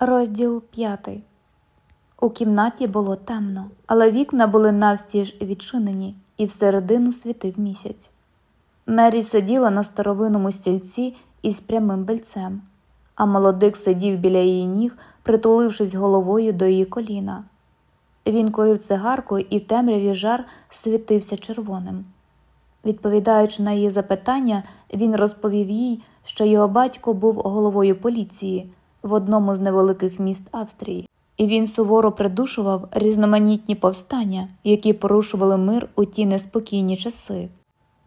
Розділ п'ятий. У кімнаті було темно, але вікна були навстіж відчинені, і всередину світив місяць. Мері сиділа на старовинному стільці із прямим бельцем, а молодик сидів біля її ніг, притулившись головою до її коліна. Він курив цигарку, і в темряві жар світився червоним. Відповідаючи на її запитання, він розповів їй, що його батько був головою поліції в одному з невеликих міст Австрії, і він суворо придушував різноманітні повстання, які порушували мир у ті неспокійні часи.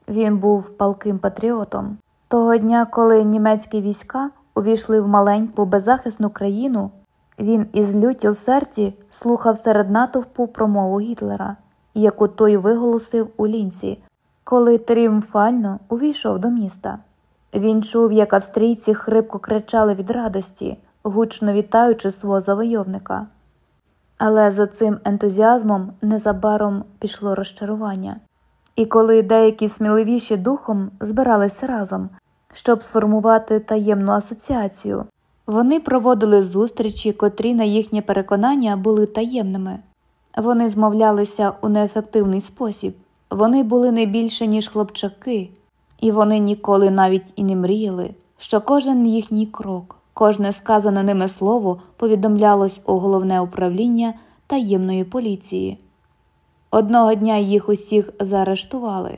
Він був палким патріотом. Того дня, коли німецькі війська увійшли в маленьку беззахисну країну, він із люттю в серці слухав серед натовпу промову Гітлера, яку той виголосив у лінці, коли тріумфально увійшов до міста. Він чув, як австрійці хрипко кричали від радості, гучно вітаючи свого завойовника. Але за цим ентузіазмом незабаром пішло розчарування. І коли деякі сміливіші духом збиралися разом, щоб сформувати таємну асоціацію, вони проводили зустрічі, котрі, на їхнє переконання, були таємними. Вони змовлялися у неефективний спосіб, вони були не більше, ніж хлопчаки, і вони ніколи навіть і не мріяли, що кожен їхній крок, кожне сказане ними слово повідомлялось у головне управління таємної поліції. Одного дня їх усіх заарештували,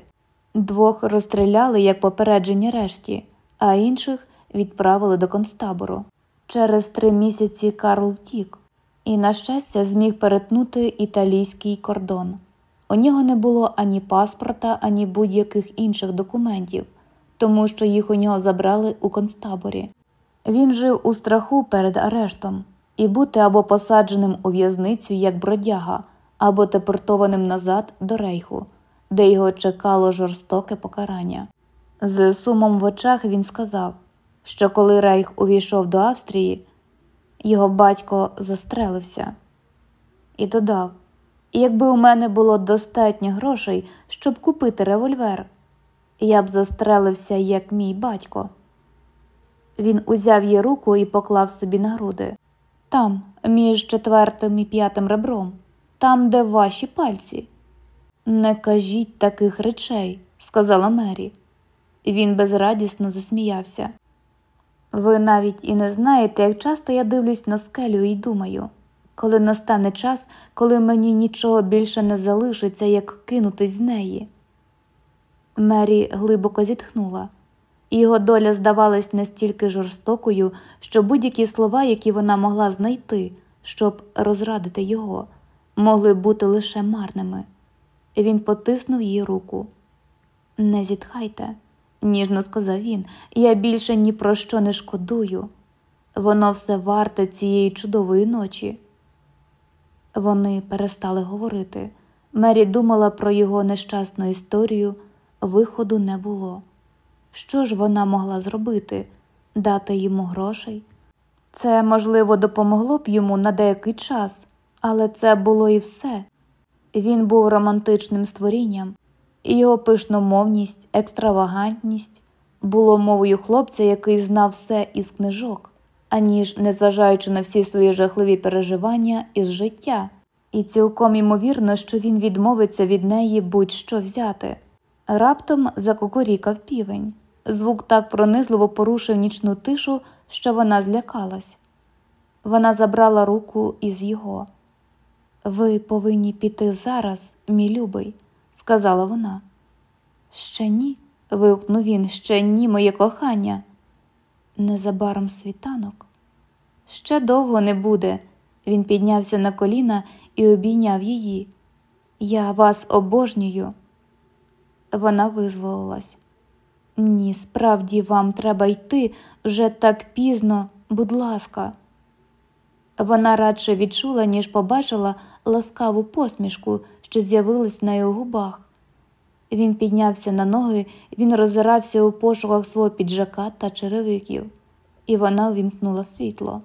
двох розстріляли як попередження решті, а інших відправили до концтабору. Через три місяці Карл втік і, на щастя, зміг перетнути італійський кордон. У нього не було ані паспорта, ані будь-яких інших документів, тому що їх у нього забрали у концтаборі. Він жив у страху перед арештом і бути або посадженим у в'язницю як бродяга, або депортованим назад до рейху, де його чекало жорстоке покарання. З сумом в очах він сказав, що коли Рейх увійшов до Австрії, його батько застрелився і додав якби у мене було достатньо грошей, щоб купити револьвер, я б застрелився, як мій батько. Він узяв її руку і поклав собі на груди там, між четвертим і п'ятим ребром, там, де ваші пальці. Не кажіть таких речей, сказала Мері. Він безрадісно засміявся. Ви навіть і не знаєте, як часто я дивлюсь на скелю і думаю коли настане час, коли мені нічого більше не залишиться, як кинутись з неї. Мері глибоко зітхнула, його доля здавалась настільки жорстокою, що будь-які слова, які вона могла знайти, щоб розрадити його, могли бути лише марними. Він потиснув її руку. Не зітхайте, ніжно сказав він, я більше ні про що не шкодую. Воно все варте цієї чудової ночі. Вони перестали говорити. Мері думала про його нещасну історію, виходу не було. Що ж вона могла зробити? Дати йому грошей? Це, можливо, допомогло б йому на деякий час, але це було і все. Він був романтичним створінням, його пишномовність, екстравагантність було мовою хлопця, який знав все із книжок аніж незважаючи на всі свої жахливі переживання із життя, і цілком ймовірно, що він відмовиться від неї будь-що взяти. Раптом закукурікав півень. Звук так пронизливо порушив нічну тишу, що вона злякалась. Вона забрала руку із його. Ви повинні піти зараз, мій любий, сказала вона. Ще ні. вигукнув він, ще ні, моє кохання. Незабаром світанок. Ще довго не буде. Він піднявся на коліна і обійняв її. Я вас обожнюю. Вона визволилась. Ні, справді вам треба йти вже так пізно, будь ласка. Вона радше відчула, ніж побачила ласкаву посмішку, що з'явилась на його губах. Він піднявся на ноги, він роззирався у пошуках свого піджака та черевиків, і вона увімкнула світло.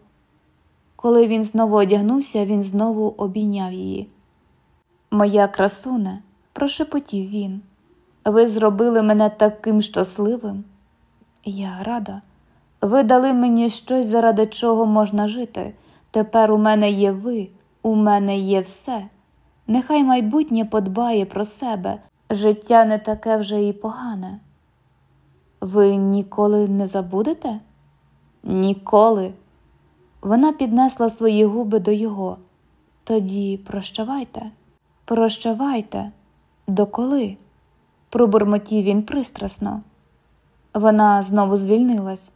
Коли він знову одягнувся, він знову обійняв її. Моя красуне, прошепотів він, ви зробили мене таким щасливим. Я рада. Ви дали мені щось, заради чого можна жити, Тепер у мене є ви, у мене є все. Нехай майбутнє подбає про себе, життя не таке вже і погане. Ви ніколи не забудете? Ніколи. Вона піднесла свої губи до його. Тоді прощавайте, прощавайте, доколи? пробурмотів він пристрасно. Вона знову звільнилась.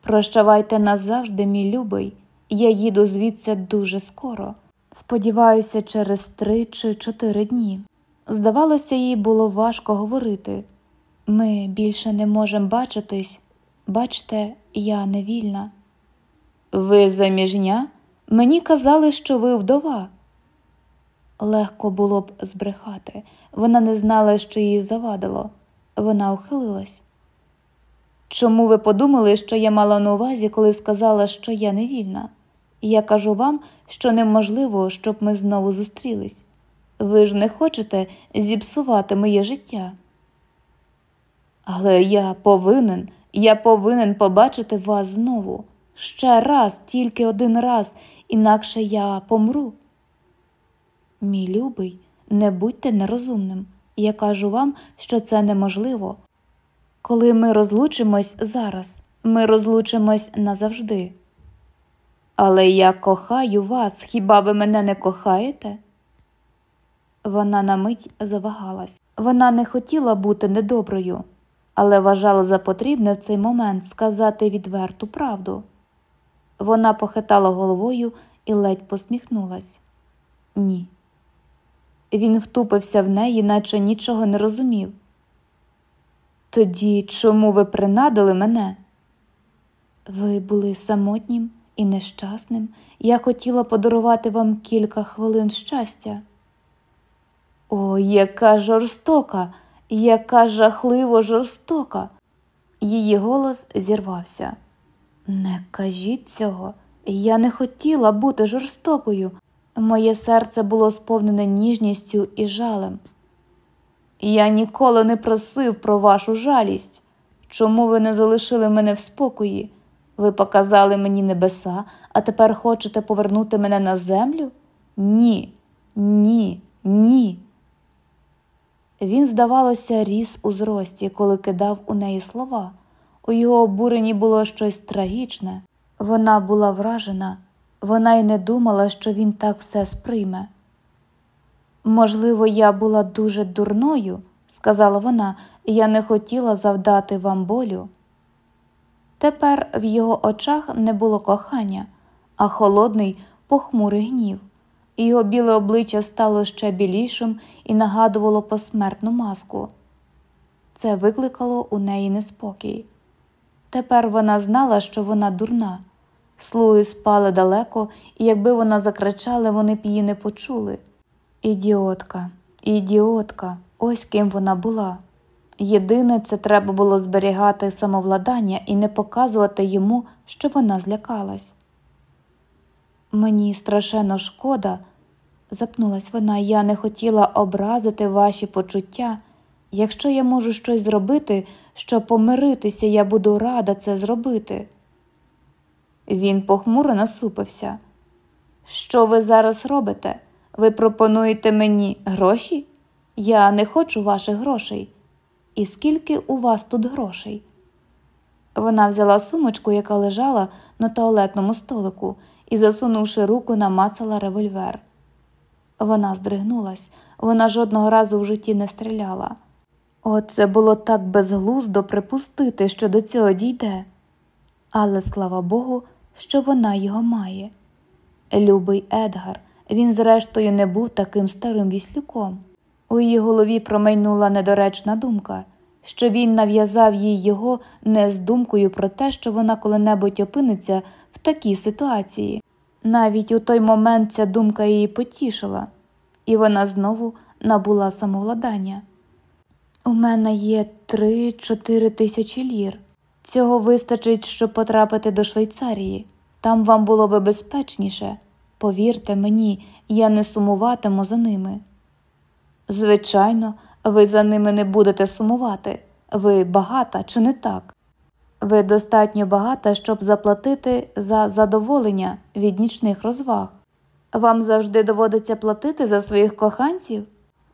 Прощавайте назавжди, мій любий, я їду звідси дуже скоро. Сподіваюся, через три чи чотири дні. Здавалося, їй було важко говорити. Ми більше не можемо бачитись. Бачте, я не вільна. Ви заміжня? Мені казали, що ви вдова. Легко було б збрехати. Вона не знала, що їй завадило. Вона ухилилась. Чому ви подумали, що я мала на увазі, коли сказала, що я не вільна? Я кажу вам, що неможливо, щоб ми знову зустрілись. Ви ж не хочете зіпсувати моє життя. Але я повинен, я повинен побачити вас знову. Ще раз, тільки один раз, інакше я помру. Мій любий, не будьте нерозумним. Я кажу вам, що це неможливо. Коли ми розлучимось зараз, ми розлучимось назавжди. Але я кохаю вас, хіба ви мене не кохаєте? Вона на мить завагалась. Вона не хотіла бути недоброю, але вважала за потрібне в цей момент сказати відверту правду. Вона похитала головою і ледь посміхнулась. Ні. Він втупився в неї, наче нічого не розумів. Тоді чому ви принадили мене? Ви були самотнім і нещасним. Я хотіла подарувати вам кілька хвилин щастя. О, яка жорстока, яка жахливо жорстока. Її голос зірвався. Не кажіть цього, я не хотіла бути жорстокою. Моє серце було сповнене ніжністю і жалем. Я ніколи не просив про вашу жалість. Чому ви не залишили мене в спокої? Ви показали мені небеса, а тепер хочете повернути мене на землю? Ні, ні, ні. Він, здавалося, ріс у зрості, коли кидав у неї слова. У його обуренні було щось трагічне. Вона була вражена, вона й не думала, що він так все сприйме. Можливо, я була дуже дурною, сказала вона, я не хотіла завдати вам болю. Тепер в його очах не було кохання, а холодний, похмурий гнів. Його біле обличчя стало ще білішим і нагадувало посмертну маску. Це викликало у неї неспокій. Тепер вона знала, що вона дурна. Слуги спали далеко, і якби вона закричала, вони б її не почули. Ідіотка, ідіотка, ось ким вона була. Єдине, це треба було зберігати самовладання і не показувати йому, що вона злякалась. Мені страшенно шкода, запнулась вона, я не хотіла образити ваші почуття. Якщо я можу щось зробити, щоб помиритися, я буду рада це зробити. Він похмуро насупився. Що ви зараз робите? Ви пропонуєте мені гроші? Я не хочу ваших грошей. І скільки у вас тут грошей? Вона взяла сумочку, яка лежала на туалетному столику, і, засунувши руку, намацала револьвер. Вона здригнулась, вона жодного разу в житті не стріляла. О, це було так безглуздо припустити, що до цього дійде. Але слава Богу, що вона його має. Любий Едгар, він, зрештою, не був таким старим віслюком. У її голові промайнула недоречна думка, що він нав'язав їй його не з думкою про те, що вона коли-небудь опиниться в такій ситуації. Навіть у той момент ця думка її потішила, і вона знову набула самовладання. У мене є три-чотири тисячі лір. Цього вистачить, щоб потрапити до Швейцарії. Там вам було би безпечніше. Повірте мені, я не сумуватиму за ними. Звичайно, ви за ними не будете сумувати. Ви багата, чи не так? Ви достатньо багата, щоб заплатити за задоволення від нічних розваг. Вам завжди доводиться платити за своїх коханців?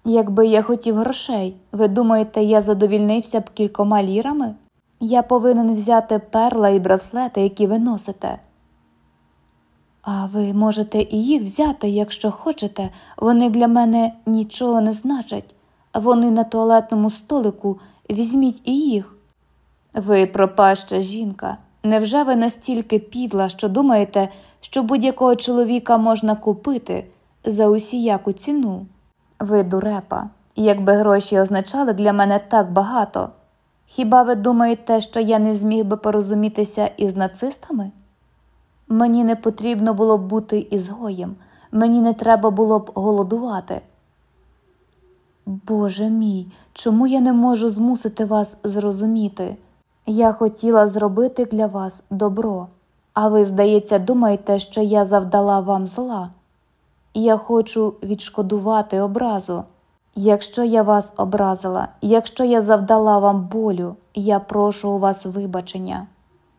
Якби я хотів грошей, ви думаєте, я задовільнився б кількома лірами? Я повинен взяти перла і браслети, які ви носите. А ви можете і їх взяти, якщо хочете, вони для мене нічого не значать. Вони на туалетному столику, візьміть і їх. Ви пропаща жінка. Невже ви настільки підла, що думаєте, що будь-якого чоловіка можна купити за усіяку ціну? Ви дурепа, якби гроші означали для мене так багато. Хіба ви думаєте, що я не зміг би порозумітися із нацистами? Мені не потрібно було б бути ізгоєм, мені не треба було б голодувати. Боже мій, чому я не можу змусити вас зрозуміти? Я хотіла зробити для вас добро, а ви, здається, думаєте, що я завдала вам зла. Я хочу відшкодувати образу. Якщо я вас образила, якщо я завдала вам болю, я прошу у вас вибачення.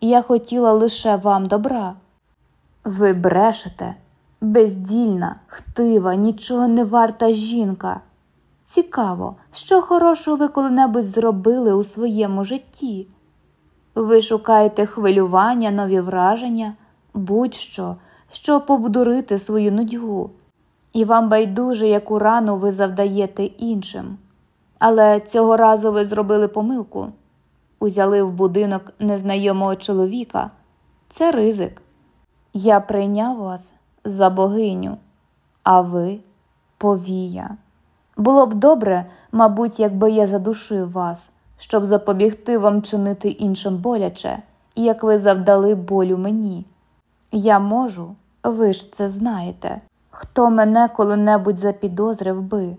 Я хотіла лише вам добра. Ви брешете, бездільна, хтива, нічого не варта жінка. Цікаво, що хорошого ви коли-небудь зробили у своєму житті. Ви шукаєте хвилювання, нові враження, будь-що, щоб побдурити свою нудьгу, і вам байдуже, яку рану ви завдаєте іншим. Але цього разу ви зробили помилку узяли в будинок незнайомого чоловіка. Це ризик. Я прийняв вас за богиню, а ви повія. Було б добре, мабуть, якби я задушив вас, щоб запобігти вам чинити іншим боляче, як ви завдали болю мені. Я можу, ви ж це знаєте, хто мене коли-небудь запідозрив би,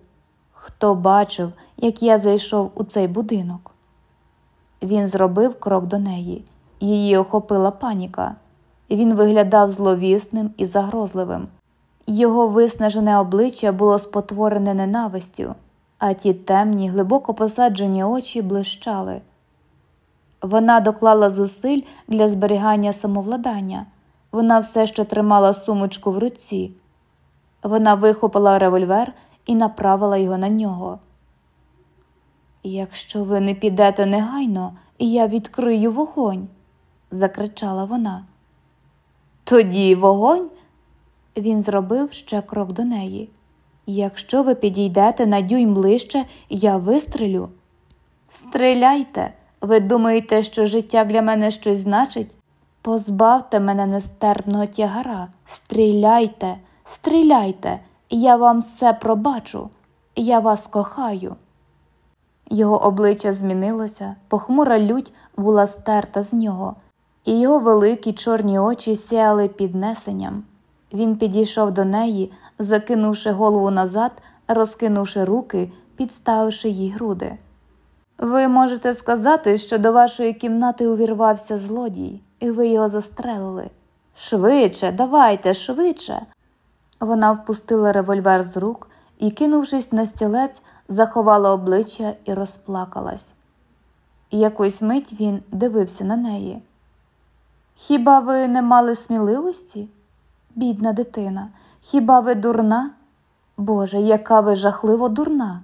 хто бачив, як я зайшов у цей будинок. Він зробив крок до неї, її охопила паніка. Він виглядав зловісним і загрозливим. Його виснажене обличчя було спотворене ненавистю, а ті темні, глибоко посаджені очі блищали. Вона доклала зусиль для зберігання самовладання. Вона все ще тримала сумочку в руці. Вона вихопила револьвер і направила його на нього. Якщо ви не підете негайно, я відкрию вогонь, закричала вона. Тоді вогонь. Він зробив ще крок до неї. Якщо ви підійдете на дюйм ближче, я вистрелю. Стріляйте, ви думаєте, що життя для мене щось значить? Позбавте мене нестерпного тягара, стріляйте, стріляйте, я вам все пробачу, я вас кохаю. Його обличчя змінилося, похмура лють була стерта з нього, і його великі чорні очі сяяли піднесенням. Він підійшов до неї, закинувши голову назад, розкинувши руки, підставивши їй груди. Ви можете сказати, що до вашої кімнати увірвався злодій, і ви його застрелили. Швидше, давайте, швидше. Вона впустила револьвер з рук і, кинувшись на стілець, заховала обличчя і розплакалась. Якусь мить він дивився на неї. Хіба ви не мали сміливості? Бідна дитина, хіба ви дурна? Боже, яка ви жахливо дурна.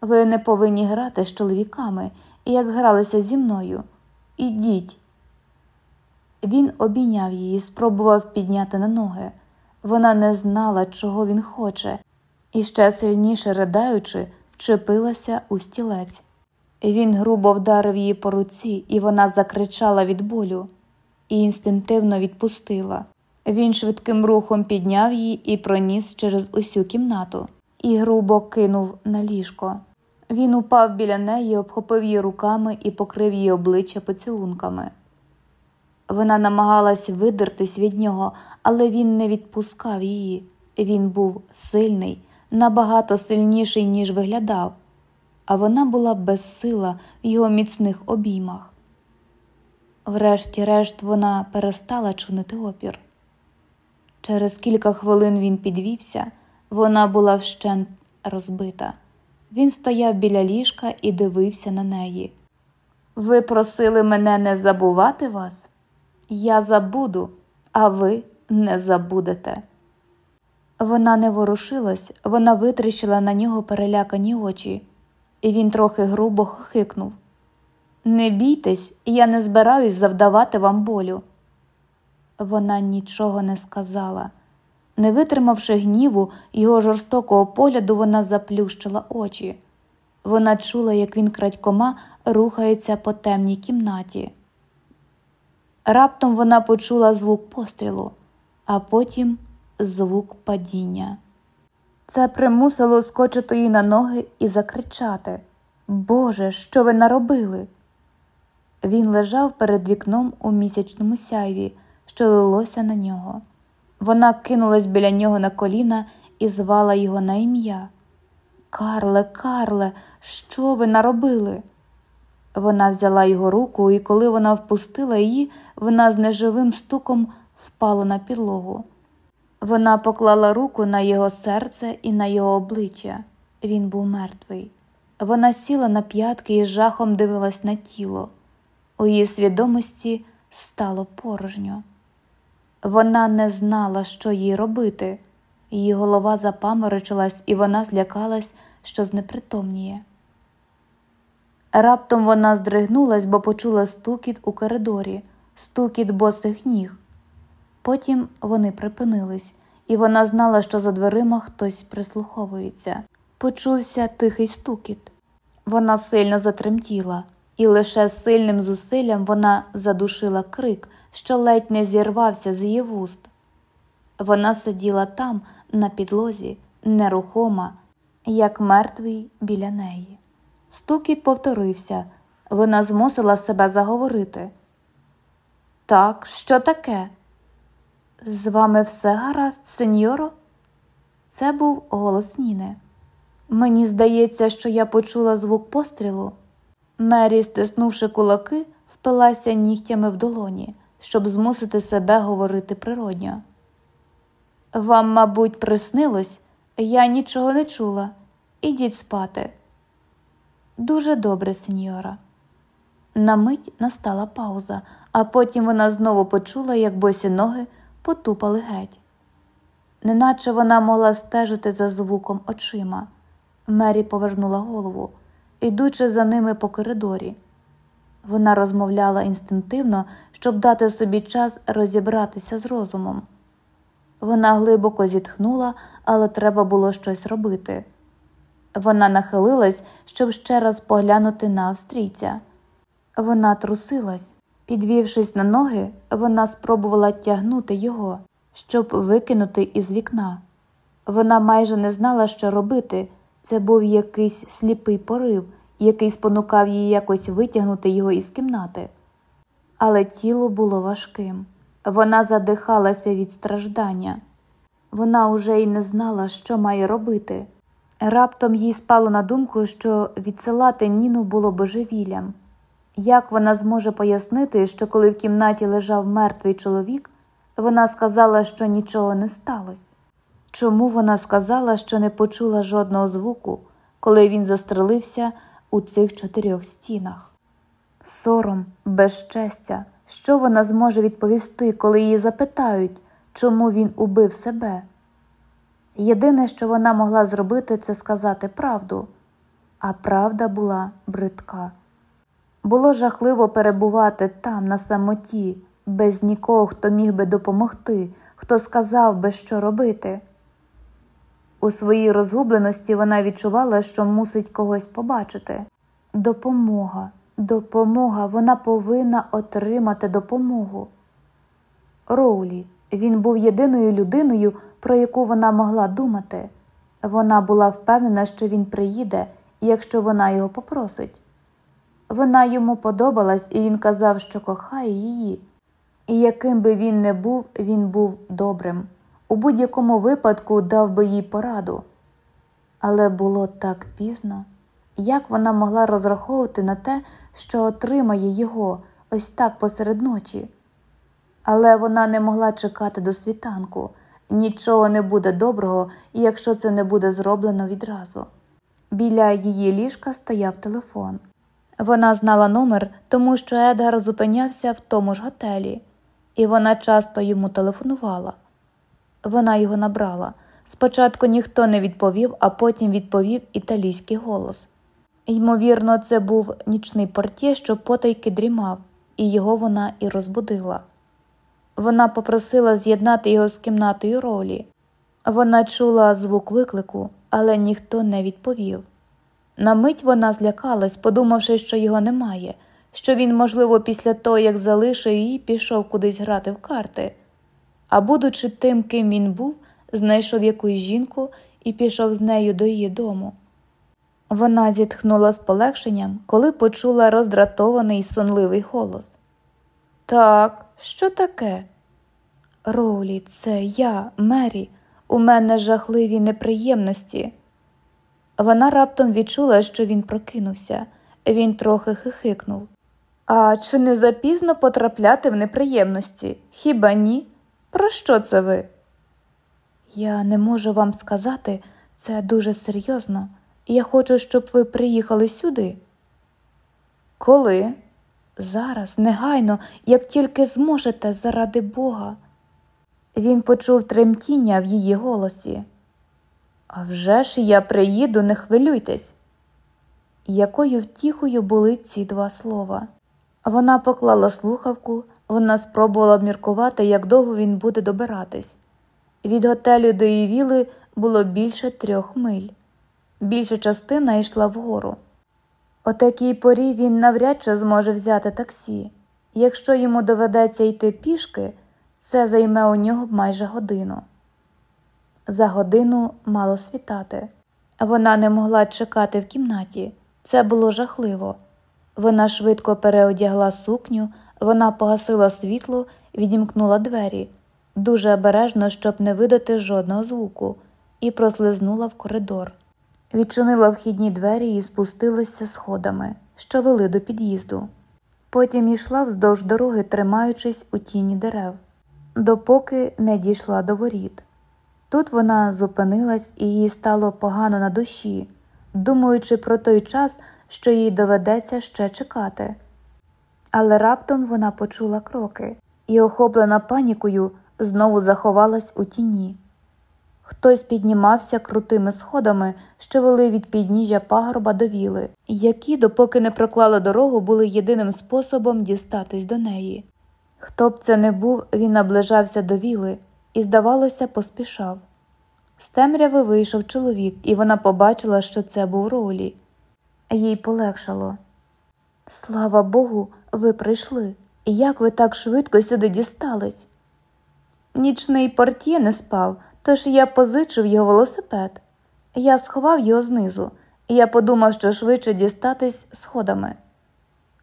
Ви не повинні грати з чоловіками, як гралися зі мною. Ідіть. Він обійняв її, спробував підняти на ноги. Вона не знала, чого він хоче, і ще сильніше ридаючи, вчепилася у стілець. Він грубо вдарив її по руці, і вона закричала від болю і інстинктивно відпустила. Він швидким рухом підняв її і проніс через усю кімнату і грубо кинув на ліжко. Він упав біля неї, обхопив її руками і покрив її обличчя поцілунками. Вона намагалась видертись від нього, але він не відпускав її. Він був сильний, набагато сильніший, ніж виглядав, а вона була безсила в його міцних обіймах. Врешті-решт вона перестала чинити опір. Через кілька хвилин він підвівся, вона була вщент розбита. Він стояв біля ліжка і дивився на неї. Ви просили мене не забувати вас? Я забуду, а ви не забудете. Вона не ворушилась, вона витріщила на нього перелякані очі, і він трохи грубо хикнув. Не бійтесь, я не збираюсь завдавати вам болю. Вона нічого не сказала. Не витримавши гніву його жорстокого погляду, вона заплющила очі. Вона чула, як він крадькома рухається по темній кімнаті. Раптом вона почула звук пострілу, а потім звук падіння. Це примусило скочити її на ноги і закричати Боже, що ви наробили? Він лежав перед вікном у місячному сяйві, що лилося на нього. Вона кинулась біля нього на коліна і звала його на ім'я. Карле, Карле, що ви наробили? Вона взяла його руку, і коли вона впустила її, вона з неживим стуком впала на підлогу. Вона поклала руку на його серце і на його обличчя. Він був мертвий. Вона сіла на п'ятки і жахом дивилась на тіло. У її свідомості стало порожньо. Вона не знала, що їй робити. Її голова запаморочилась, і вона злякалась, що знепритомніє. Раптом вона здригнулась, бо почула стукіт у коридорі, стукіт босих ніг. Потім вони припинились, і вона знала, що за дверима хтось прислуховується. Почувся тихий стукіт. Вона сильно затремтіла, і лише сильним зусиллям вона задушила крик, що ледь не зірвався з її вуст. Вона сиділа там, на підлозі, нерухома, як мертвий біля неї. Стукіт повторився, вона змусила себе заговорити. Так, що таке? З вами все гаразд, сеньоро? Це був голос Ніни. Мені здається, що я почула звук пострілу. Мері, стиснувши кулаки, впилася нігтями в долоні, щоб змусити себе говорити природньо. Вам, мабуть, приснилось, я нічого не чула. Ідіть спати. Дуже добре, сеньора. На мить настала пауза, а потім вона знову почула, як босі ноги потупали геть. Неначе вона могла стежити за звуком очима. Мері повернула голову, ідучи за ними по коридорі. Вона розмовляла інстинктивно, щоб дати собі час розібратися з розумом. Вона глибоко зітхнула, але треба було щось робити. Вона нахилилась, щоб ще раз поглянути на австрійця. Вона трусилась. Підвівшись на ноги, вона спробувала тягнути його, щоб викинути із вікна. Вона майже не знала, що робити. Це був якийсь сліпий порив, який спонукав її якось витягнути його із кімнати. Але тіло було важким. Вона задихалася від страждання. Вона уже й не знала, що має робити. Раптом їй спало на думку, що відсилати Ніну було божевіллям. Як вона зможе пояснити, що коли в кімнаті лежав мертвий чоловік, вона сказала, що нічого не сталося? Чому вона сказала, що не почула жодного звуку, коли він застрелився у цих чотирьох стінах? Сором, безчестя, що вона зможе відповісти, коли її запитають, чому він убив себе? Єдине, що вона могла зробити, це сказати правду, а правда була бридка. Було жахливо перебувати там, на самоті, без нікого, хто міг би допомогти, хто сказав би, що робити. У своїй розгубленості вона відчувала, що мусить когось побачити. Допомога, допомога, вона повинна отримати допомогу. Роулі, він був єдиною людиною, про яку вона могла думати. Вона була впевнена, що він приїде, якщо вона його попросить. Вона йому подобалась, і він казав, що кохає її. І яким би він не був, він був добрим. У будь-якому випадку дав би їй пораду. Але було так пізно, як вона могла розраховувати на те, що отримає його ось так посеред ночі. Але вона не могла чекати до світанку нічого не буде доброго, якщо це не буде зроблено відразу. Біля її ліжка стояв телефон. Вона знала номер, тому що Едгар зупинявся в тому ж готелі, і вона часто йому телефонувала. Вона його набрала. Спочатку ніхто не відповів, а потім відповів італійський голос. Ймовірно, це був нічний портє, що потайки дрімав, і його вона і розбудила. Вона попросила з'єднати його з кімнатою ролі. Вона чула звук виклику, але ніхто не відповів. На мить вона злякалась, подумавши, що його немає, що він, можливо, після того, як залишив її, пішов кудись грати в карти. А будучи тим, ким він був, знайшов якусь жінку і пішов з нею до її дому. Вона зітхнула з полегшенням, коли почула роздратований сонливий голос. Так, що таке? Роулі, це я, Мері, у мене жахливі неприємності. Вона раптом відчула, що він прокинувся, він трохи хихикнув. А чи не запізно потрапляти в неприємності? Хіба ні? Про що це ви? Я не можу вам сказати, це дуже серйозно. Я хочу, щоб ви приїхали сюди. Коли? Зараз, негайно, як тільки зможете, заради Бога. Він почув тремтіння в її голосі. «А вже ж я приїду, не хвилюйтесь. Якою втіхою були ці два слова? Вона поклала слухавку, вона спробувала обміркувати, як довго він буде добиратись. Від готелю до її віли було більше трьох миль. Більша частина йшла вгору. О такій порі він навряд чи зможе взяти таксі. Якщо йому доведеться йти пішки, це займе у нього майже годину. За годину мало світати. Вона не могла чекати в кімнаті. Це було жахливо. Вона швидко переодягла сукню, вона погасила світло, відімкнула двері, дуже обережно, щоб не видати жодного звуку, і прослизнула в коридор. Відчинила вхідні двері і спустилася сходами, що вели до під'їзду. Потім йшла вздовж дороги, тримаючись у тіні дерев, допоки не дійшла до воріт. Тут вона зупинилась і їй стало погано на душі, думаючи про той час, що їй доведеться ще чекати. Але раптом вона почула кроки і, охоплена панікою, знову заховалась у тіні. Хтось піднімався крутими сходами, що вели від підніжжя пагорба до віли, які, допоки не проклали дорогу, були єдиним способом дістатись до неї. Хто б це не був, він наближався до віли і, здавалося, поспішав. З темряви вийшов чоловік, і вона побачила, що це був Роулі. Їй полегшало. Слава Богу, ви прийшли. Як ви так швидко сюди дістались? Нічний портє не спав, тож я позичив його велосипед. Я сховав його знизу, я подумав, що швидше дістатись сходами.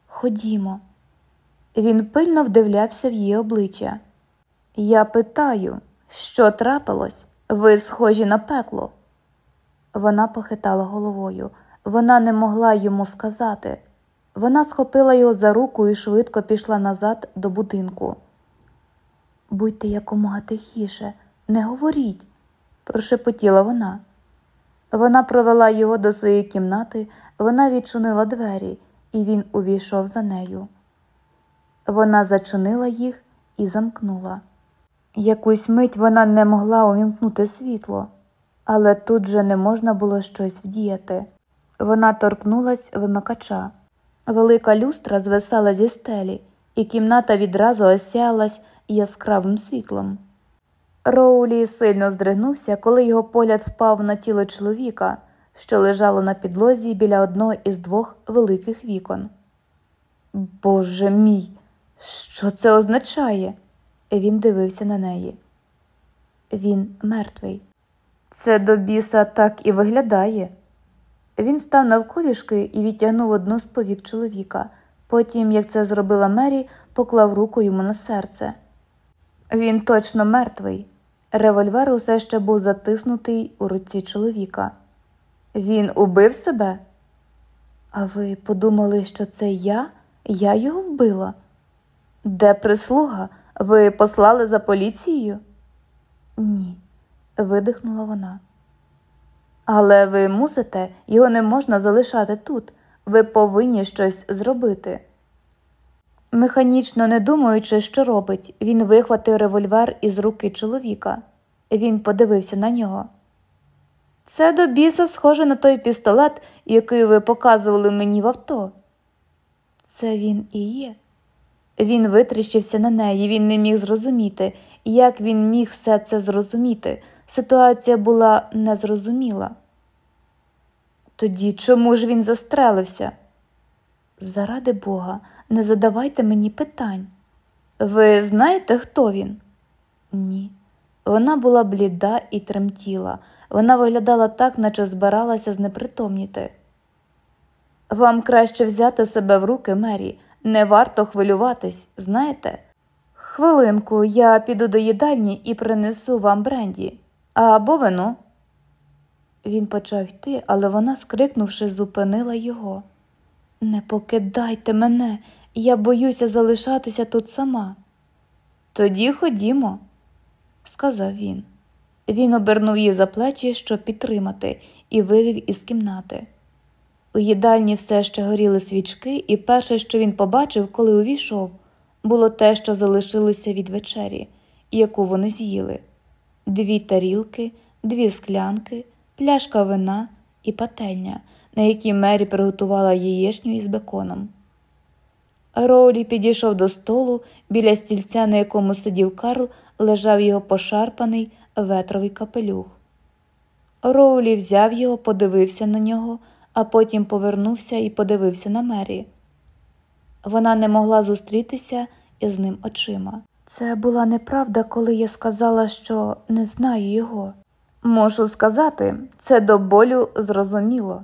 Ходімо. Він пильно вдивлявся в її обличчя. Я питаю, що трапилось? Ви схожі на пекло. Вона похитала головою. Вона не могла йому сказати. Вона схопила його за руку і швидко пішла назад до будинку. Будьте якомога тихіше, не говоріть, прошепотіла вона. Вона провела його до своєї кімнати, вона відчинила двері, і він увійшов за нею. Вона зачинила їх і замкнула. Якусь мить вона не могла увімкнути світло, але тут же не можна було щось вдіяти. Вона торкнулась вимикача. Велика люстра звисала зі стелі, і кімната відразу осяялась яскравим світлом. Роулі сильно здригнувся, коли його погляд впав на тіло чоловіка, що лежало на підлозі біля одного із двох великих вікон. Боже мій, що це означає? Він дивився на неї. Він мертвий. Це до біса так і виглядає. Він став навколішки і відтягнув одну з повік чоловіка. Потім, як це зробила Мері, поклав руку йому на серце. Він точно мертвий. Револьвер усе ще був затиснутий у руці чоловіка. Він убив себе? А ви подумали, що це я? Я його вбила? Де прислуга? Ви послали за поліцією? Ні, видихнула вона. Але ви мусите, його не можна залишати тут. Ви повинні щось зробити. Механічно не думаючи, що робить, він вихватив револьвер із руки чоловіка. Він подивився на нього. Це до біса схоже на той пістолет, який ви показували мені в авто. Це він і є. Він витріщився на неї, він не міг зрозуміти, як він міг все це зрозуміти. Ситуація була незрозуміла. Тоді чому ж він застрелився? Заради Бога, не задавайте мені питань. Ви знаєте, хто він? Ні. Вона була бліда і тремтіла. Вона виглядала так, наче збиралася знепритомніти. Вам краще взяти себе в руки, Мері, не варто хвилюватись, знаєте? Хвилинку, я піду до їдальні і принесу вам бренді або вино. Він почав йти, але вона, скрикнувши, зупинила його. Не покидайте мене, я боюся залишатися тут сама. Тоді ходімо, сказав він. Він обернув її за плечі, щоб підтримати, і вивів із кімнати. У їдальні все ще горіли свічки, і перше, що він побачив, коли увійшов, було те, що залишилося від вечері, яку вони з'їли дві тарілки, дві склянки, пляшка вина і пательня, на якій Мері приготувала яєчню із беконом. Роулі підійшов до столу, біля стільця, на якому сидів Карл, лежав його пошарпаний ветровий капелюх. Роулі взяв його, подивився на нього, а потім повернувся і подивився на Мері. Вона не могла зустрітися із ним очима. Це була неправда, коли я сказала, що не знаю його. Можу сказати, це до болю зрозуміло.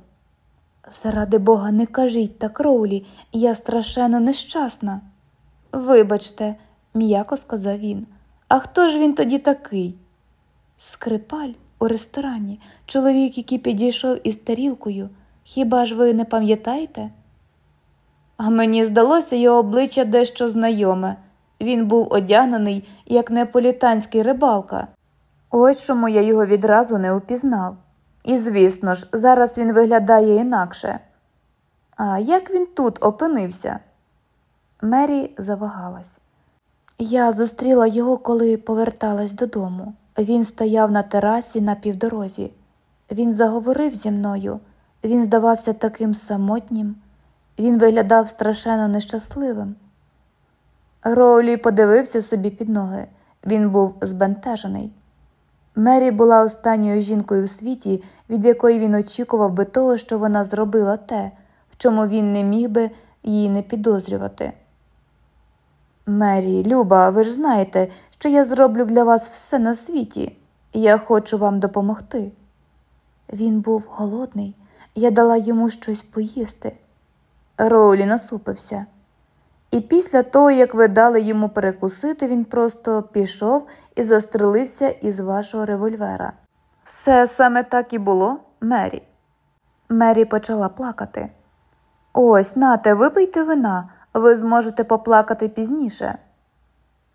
Заради Бога, не кажіть так, Роулі, я страшенно нещасна. Вибачте, м'яко сказав він. А хто ж він тоді такий? Скрипаль у ресторані, чоловік, який підійшов із тарілкою. Хіба ж ви не пам'ятаєте? А мені здалося його обличчя дещо знайоме. Він був одягнений, як неаполітанський рибалка. Ось чому я його відразу не упізнав. І, звісно ж, зараз він виглядає інакше. А як він тут опинився? Мері завагалась. Я зустріла його, коли поверталась додому. Він стояв на терасі на півдорозі. Він заговорив зі мною, він здавався таким самотнім, він виглядав страшенно нещасливим. Роулі подивився собі під ноги. Він був збентежений. Мері була останньою жінкою в світі, від якої він очікував би того, що вона зробила те, в чому він не міг би її не підозрювати. Мері, Люба, ви ж знаєте, що я зроблю для вас все на світі, я хочу вам допомогти. Він був голодний, я дала йому щось поїсти. Роулі насупився. І після того, як ви дали йому перекусити, він просто пішов і застрелився із вашого револьвера. Все саме так і було, Мері. Мері почала плакати. Ось, нате, випийте вина, ви зможете поплакати пізніше.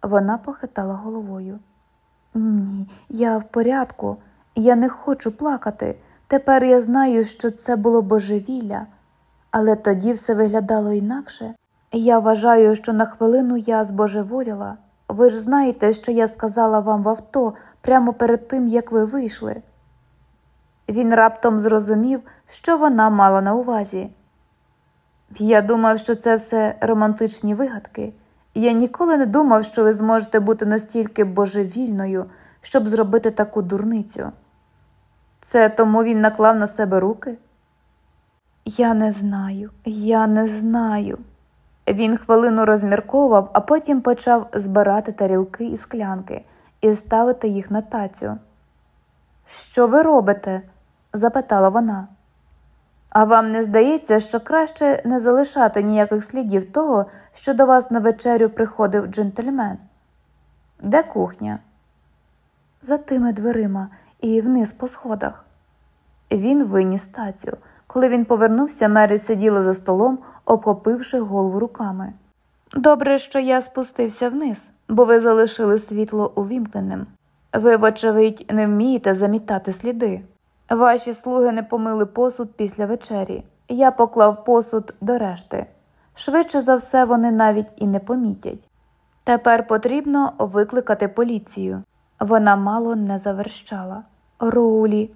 Вона похитала головою. Ні, я в порядку, я не хочу плакати. Тепер я знаю, що це було божевілля, але тоді все виглядало інакше. Я вважаю, що на хвилину я збожеволіла. Ви ж знаєте, що я сказала вам в авто прямо перед тим, як ви вийшли. Він раптом зрозумів, що вона мала на увазі. Я думав, що це все романтичні вигадки. Я ніколи не думав, що ви зможете бути настільки божевільною, щоб зробити таку дурницю. Це тому він наклав на себе руки? Я не знаю, я не знаю. Він хвилину розмірковував, а потім почав збирати тарілки і склянки і ставити їх на тацю. Що ви робите? запитала вона. А вам не здається, що краще не залишати ніяких слідів того, що до вас на вечерю приходив джентльмен? Де кухня? За тими дверима і вниз по сходах. Він виніс тацю. Коли він повернувся, Мері сиділа за столом, обхопивши голову руками. Добре, що я спустився вниз, бо ви залишили світло увімкненим. Ви, вочевидь, не вмієте замітати сліди. Ваші слуги не помили посуд після вечері. я поклав посуд до решти. Швидше за все, вони навіть і не помітять. Тепер потрібно викликати поліцію. Вона мало не заверщала. Роулі,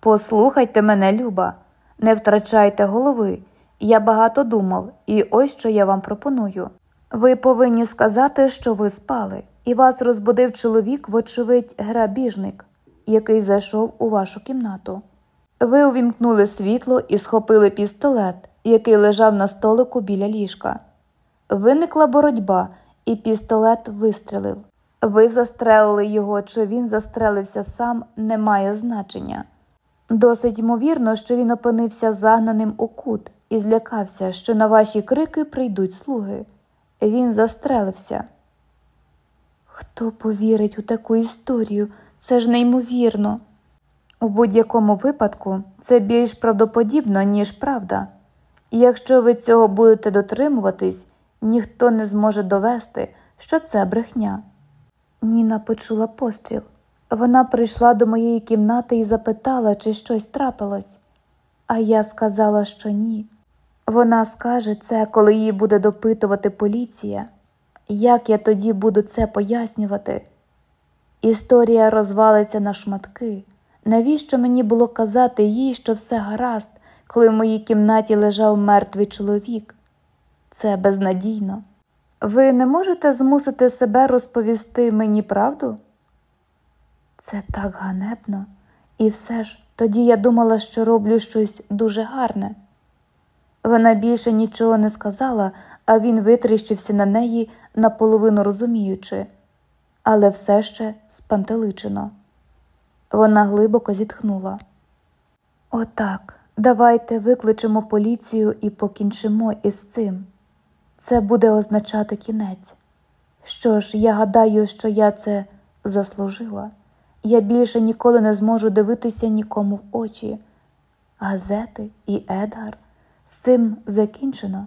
послухайте мене, Люба, не втрачайте голови. Я багато думав, і ось що я вам пропоную. Ви повинні сказати, що ви спали, і вас розбудив чоловік, вочевидь, грабіжник, який зайшов у вашу кімнату. Ви увімкнули світло і схопили пістолет, який лежав на столику біля ліжка. Виникла боротьба, і пістолет вистрелив. Ви застрелили його, чи він застрелився сам, не має значення. Досить ймовірно, що він опинився загнаним у кут і злякався, що на ваші крики прийдуть слуги. Він застрелився. Хто повірить у таку історію? Це ж неймовірно. У будь-якому випадку це більш правдоподібно, ніж правда. І якщо ви цього будете дотримуватись, ніхто не зможе довести, що це брехня. Ніна почула постріл. Вона прийшла до моєї кімнати і запитала, чи щось трапилось, а я сказала, що ні. Вона скаже це, коли її буде допитувати поліція. Як я тоді буду це пояснювати? Історія розвалиться на шматки. Навіщо мені було казати їй, що все гаразд, коли в моїй кімнаті лежав мертвий чоловік? Це безнадійно. Ви не можете змусити себе розповісти мені правду? Це так ганебно, і все ж тоді я думала, що роблю щось дуже гарне. Вона більше нічого не сказала, а він витріщився на неї, наполовину розуміючи, але все ще спантеличено. Вона глибоко зітхнула. Отак, давайте викличемо поліцію і покінчимо із цим. Це буде означати кінець. Що ж, я гадаю, що я це заслужила. Я більше ніколи не зможу дивитися нікому в очі. Газети і Едгар з цим закінчено.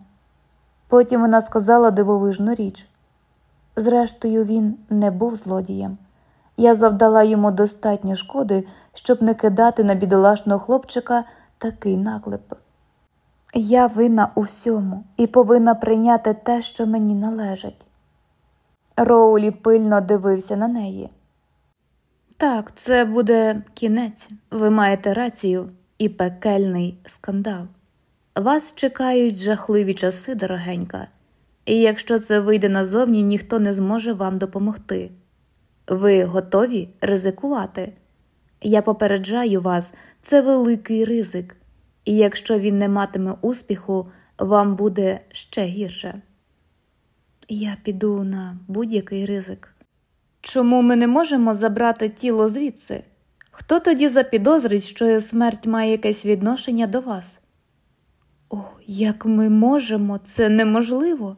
Потім вона сказала дивовижну річ. Зрештою, він не був злодієм. Я завдала йому достатньо шкоди, щоб не кидати на бідолашного хлопчика такий наклеп. Я винна у всьому і повинна прийняти те, що мені належить. Роулі пильно дивився на неї. Так, це буде кінець. Ви маєте рацію і пекельний скандал. Вас чекають жахливі часи, дорогенька, і якщо це вийде назовні, ніхто не зможе вам допомогти. Ви готові ризикувати? Я попереджаю вас, це великий ризик, і якщо він не матиме успіху, вам буде ще гірше. Я піду на будь-який ризик. Чому ми не можемо забрати тіло звідси? Хто тоді запідозрить, що його смерть має якесь відношення до вас? О, як ми можемо, це неможливо.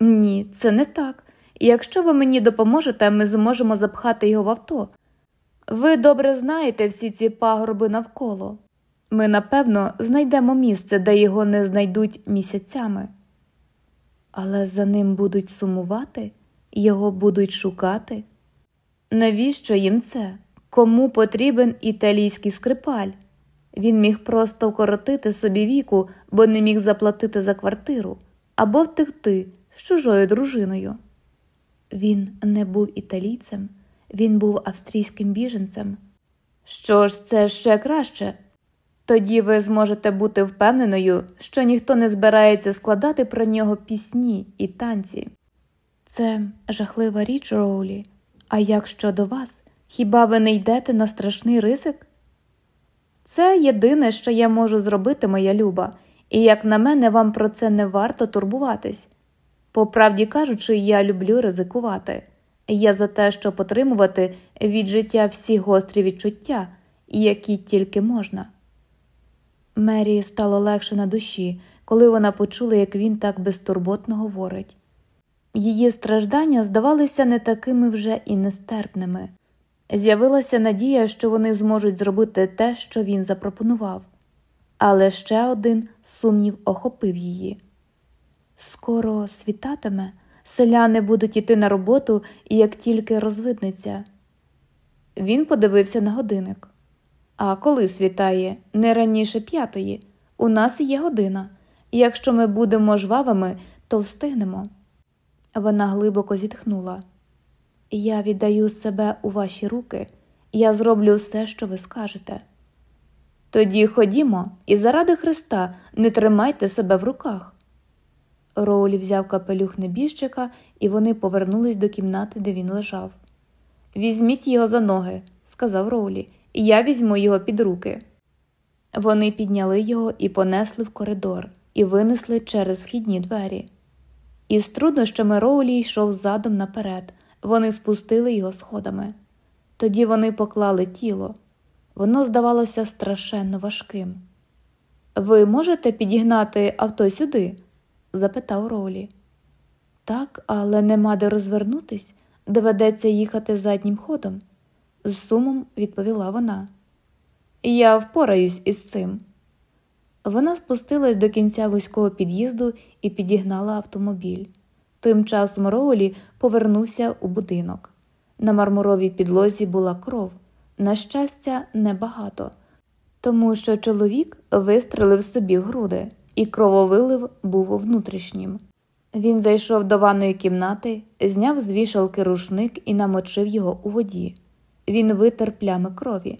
Ні, це не так. Якщо ви мені допоможете, ми зможемо запхати його в авто. Ви добре знаєте всі ці пагорби навколо. Ми, напевно, знайдемо місце, де його не знайдуть місяцями. Але за ним будуть сумувати, його будуть шукати. Навіщо їм це? Кому потрібен італійський скрипаль? Він міг просто вкоротити собі віку, бо не міг заплатити за квартиру або втекти з чужою дружиною. Він не був італійцем, він був австрійським біженцем. Що ж, це ще краще. Тоді ви зможете бути впевненою, що ніхто не збирається складати про нього пісні і танці. Це жахлива річ, Роулі. А як щодо вас, хіба ви не йдете на страшний ризик? Це єдине, що я можу зробити, моя люба, і як на мене, вам про це не варто турбуватись. По правді кажучи, я люблю ризикувати. Я за те, щоб отримувати від життя всі гострі відчуття, які тільки можна. Мері стало легше на душі, коли вона почула, як він так безтурботно говорить. Її страждання здавалися не такими вже і нестерпними. З'явилася надія, що вони зможуть зробити те, що він запропонував, але ще один сумнів охопив її. Скоро світатиме, селяни будуть іти на роботу, як тільки розвиднеться. Він подивився на годинник. А коли світає, не раніше п'ятої, У нас є година. Якщо ми будемо жвавими, то встигнемо. Вона глибоко зітхнула. Я віддаю себе у ваші руки, я зроблю все, що ви скажете. Тоді ходімо, і заради Христа не тримайте себе в руках. Роулі взяв капелюх небіжчика, і вони повернулись до кімнати, де він лежав. Візьміть його за ноги, сказав Роулі, і я візьму його під руки. Вони підняли його і понесли в коридор, і винесли через вхідні двері. Із труднощами Роулі йшов задом наперед, вони спустили його сходами. Тоді вони поклали тіло. Воно здавалося страшенно важким. Ви можете підігнати авто сюди? запитав Ролі. Так, але нема де розвернутись, доведеться їхати заднім ходом, з сумом відповіла вона. Я впораюсь із цим. Вона спустилась до кінця вузького під'їзду і підігнала автомобіль. Тим часом Роулі повернувся у будинок. На мармуровій підлозі була кров, на щастя, небагато, тому що чоловік вистрелив собі в груди, і крововилив був внутрішнім. Він зайшов до ванної кімнати, зняв з вішалки рушник і намочив його у воді. Він витер плями крові.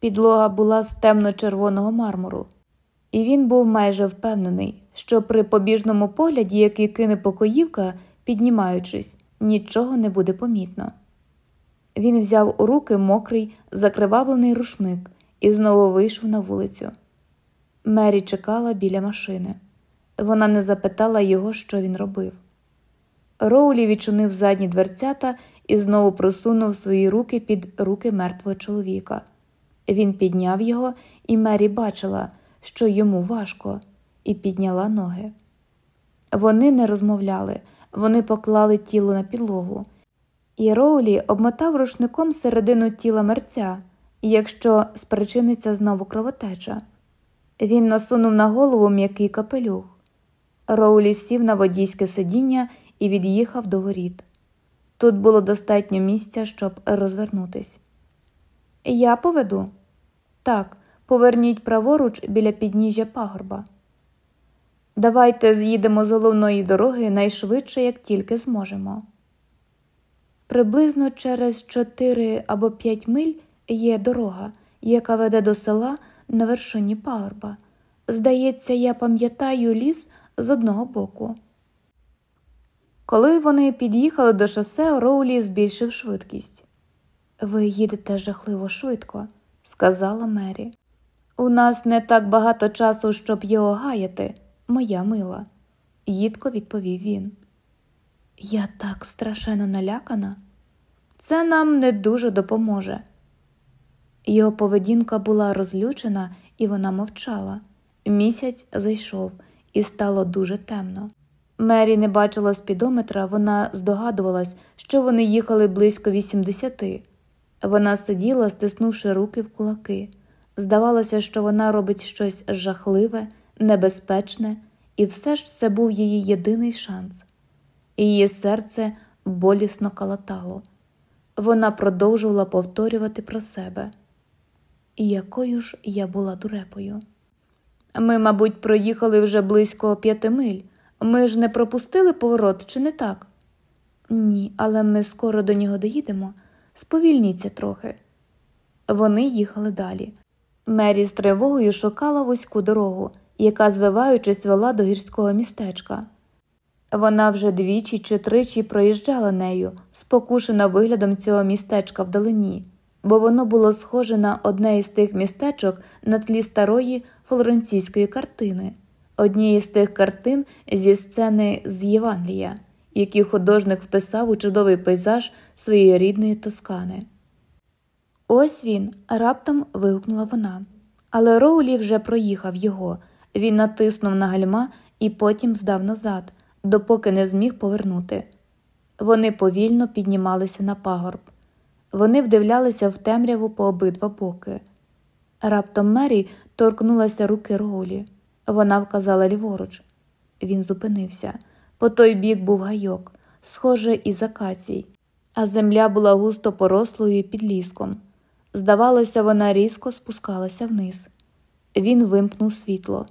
Підлога була з темно-червоного мармуру, і він був майже впевнений, що при побіжному погляді, який кине покоївка, піднімаючись, нічого не буде помітно. Він взяв у руки мокрий, закривавлений рушник і знову вийшов на вулицю. Мері чекала біля машини. Вона не запитала його, що він робив. Роулі відчинив задні дверцята і знову просунув свої руки під руки мертвого чоловіка. Він підняв його, і Мері бачила, що йому важко, і підняла ноги. Вони не розмовляли, вони поклали тіло на підлогу, і Роулі обмотав рушником середину тіла мерця, якщо спричиниться знову кровотеча. Він насунув на голову м'який капелюх. Роулі сів на водійське сидіння і від'їхав до воріт. Тут було достатньо місця, щоб розвернутись. Я поведу. Так, поверніть праворуч біля підніжжя пагорба. Давайте з'їдемо з головної дороги найшвидше, як тільки зможемо. Приблизно через чотири або п'ять миль є дорога, яка веде до села на вершині пагорба. Здається, я пам'ятаю ліс з одного боку. Коли вони під'їхали до шосе, Роулі збільшив швидкість. Ви їдете жахливо швидко, сказала Мері. У нас не так багато часу, щоб його гаяти, моя мила, їдко відповів він. Я так страшенно налякана. Це нам не дуже допоможе. Його поведінка була розлючена, і вона мовчала. Місяць зайшов, і стало дуже темно. Мері не бачила спідометра, вона здогадувалась, що вони їхали близько 80. Вона сиділа, стиснувши руки в кулаки. Здавалося, що вона робить щось жахливе, небезпечне, і все ж це був її єдиний шанс. Її серце болісно калатало. Вона продовжувала повторювати про себе. Якою ж я була дурепою. Ми, мабуть, проїхали вже близько п'яти миль. Ми ж не пропустили поворот, чи не так? Ні, але ми скоро до нього доїдемо. Сповільніться трохи. Вони їхали далі. Мері з тривогою шукала вузьку дорогу, яка, звиваючись, вела до гірського містечка. Вона вже двічі чи тричі проїжджала нею, спокушена виглядом цього містечка вдалині, бо воно було схоже на одне із тих містечок на тлі старої флоренційської картини, однієї з тих картин зі сцени з Євангелія, які художник вписав у чудовий пейзаж своєї рідної тоскани. Ось він, раптом вигукнула вона. Але Роулі вже проїхав його. Він натиснув на гальма і потім здав назад, допоки не зміг повернути. Вони повільно піднімалися на пагорб. Вони вдивлялися в темряву по обидва боки. Раптом Мері торкнулася руки Роулі. Вона вказала ліворуч. Він зупинився. По той бік був гайок, схоже, із акацій, а земля була густо порослою під ліском. Здавалося, вона різко спускалася вниз. Він вимкнув світло.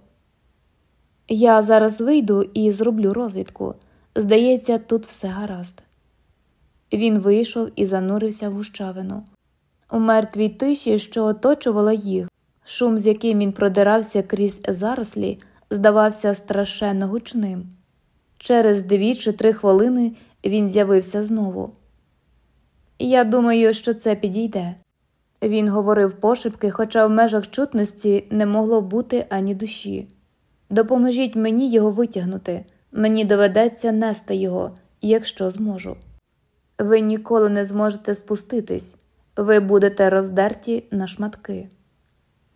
Я зараз вийду і зроблю розвідку. Здається, тут все гаразд. Він вийшов і занурився в гущавину. У мертвій тиші, що оточувала їх, шум, з яким він продирався крізь зарослі, здавався страшенно гучним. Через дві чи три хвилини він з'явився знову. Я думаю, що це підійде. Він говорив пошепки, хоча в межах чутності не могло бути ані душі. Допоможіть мені його витягнути, мені доведеться нести його, якщо зможу. Ви ніколи не зможете спуститись, ви будете роздерті на шматки.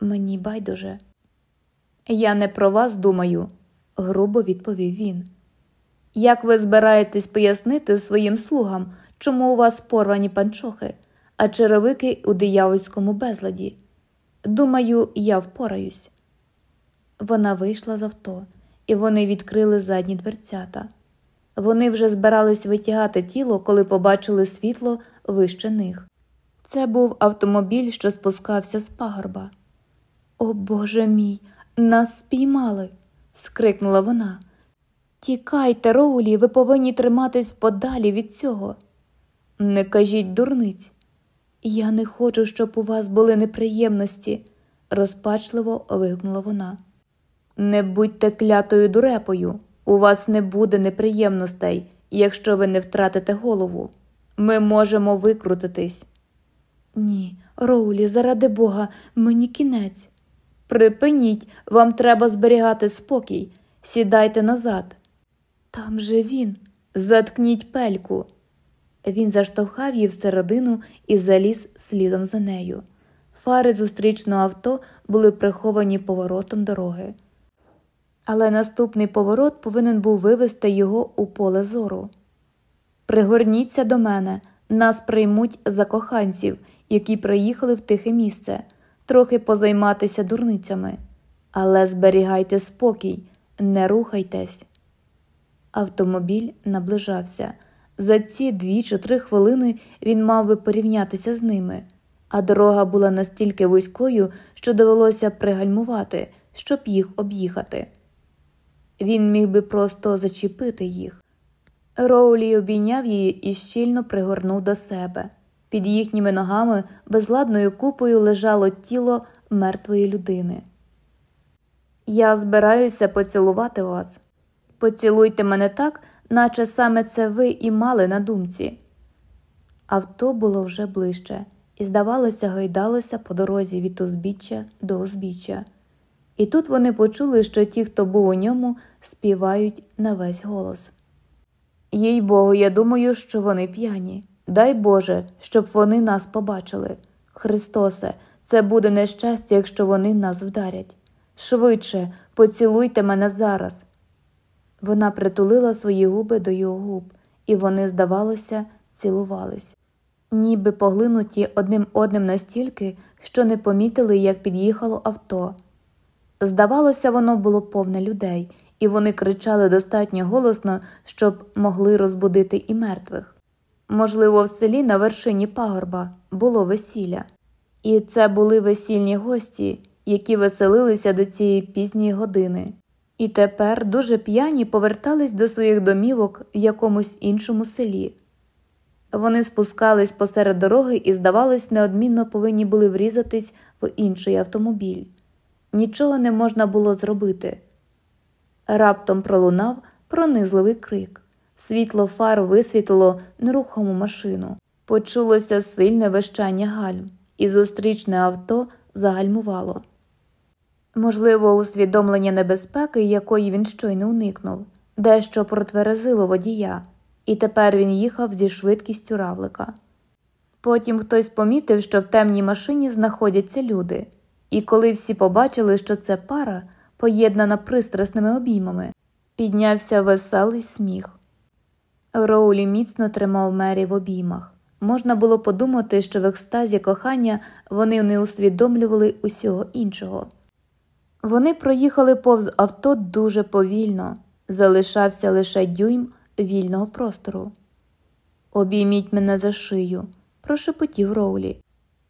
Мені байдуже. Я не про вас думаю, грубо відповів він. Як ви збираєтесь пояснити своїм слугам, чому у вас порвані панчохи, а черевики у диявольському безладі? Думаю, я впораюсь. Вона вийшла з авто, і вони відкрили задні дверцята. Вони вже збирались витягати тіло, коли побачили світло вище них. Це був автомобіль, що спускався з пагорба. О Боже мій, нас спіймали. скрикнула вона. Тікайте, Роулі, ви повинні триматись подалі від цього. Не кажіть дурниць. Я не хочу, щоб у вас були неприємності, розпачливо вигукнула вона. Не будьте клятою дурепою, у вас не буде неприємностей, якщо ви не втратите голову. Ми можемо викрутитись. Ні, Роулі, заради Бога, мені кінець. Припиніть, вам треба зберігати спокій, сідайте назад. Там же він, заткніть пельку. Він заштовхав її всередину і заліз слідом за нею. Фари зустрічного авто були приховані поворотом дороги. Але наступний поворот повинен був вивести його у поле зору. Пригорніться до мене, нас приймуть за коханців, які приїхали в тихе місце, трохи позайматися дурницями. Але зберігайте спокій, не рухайтесь. Автомобіль наближався. За ці дві чи три хвилини він мав би порівнятися з ними, а дорога була настільки вузькою, що довелося пригальмувати, щоб їх об'їхати. Він міг би просто зачепити їх. Роулі обійняв її і щільно пригорнув до себе. Під їхніми ногами безладною купою лежало тіло мертвої людини. Я збираюся поцілувати вас. Поцілуйте мене так, наче саме це ви і мали на думці. Авто було вже ближче і, здавалося, гойдалося по дорозі від узбіччя до узбіччя. І тут вони почули, що ті, хто був у ньому, співають на весь голос. Їй богу, я думаю, що вони п'яні. Дай Боже, щоб вони нас побачили. Христосе, це буде нещастя, якщо вони нас вдарять. Швидше, поцілуйте мене зараз. Вона притулила свої губи до його губ, і вони, здавалося, цілувались, ніби поглинуті одним одним настільки, що не помітили, як під'їхало авто. Здавалося, воно було повне людей, і вони кричали достатньо голосно, щоб могли розбудити і мертвих. Можливо, в селі на вершині пагорба було весілля, і це були весільні гості, які веселилися до цієї пізньої години, і тепер дуже п'яні повертались до своїх домівок в якомусь іншому селі. Вони спускались посеред дороги і, здавалось, неодмінно повинні були врізатись в інший автомобіль. Нічого не можна було зробити. Раптом пролунав пронизливий крик. Світло фар висвітлило нерухому машину. Почулося сильне вищання гальм, і зустрічне авто загальмувало. Можливо, усвідомлення небезпеки, якої він щойно уникнув, дещо протверезило водія, і тепер він їхав зі швидкістю равлика. Потім хтось помітив, що в темній машині знаходяться люди, і коли всі побачили, що це пара, поєднана пристрасними обіймами, піднявся веселий сміх. Роулі міцно тримав Мері в обіймах. Можна було подумати, що в екстазі кохання вони не усвідомлювали усього іншого. Вони проїхали повз авто дуже повільно, залишався лише дюйм вільного простору. Обійміть мене за шию, прошепотів Роулі.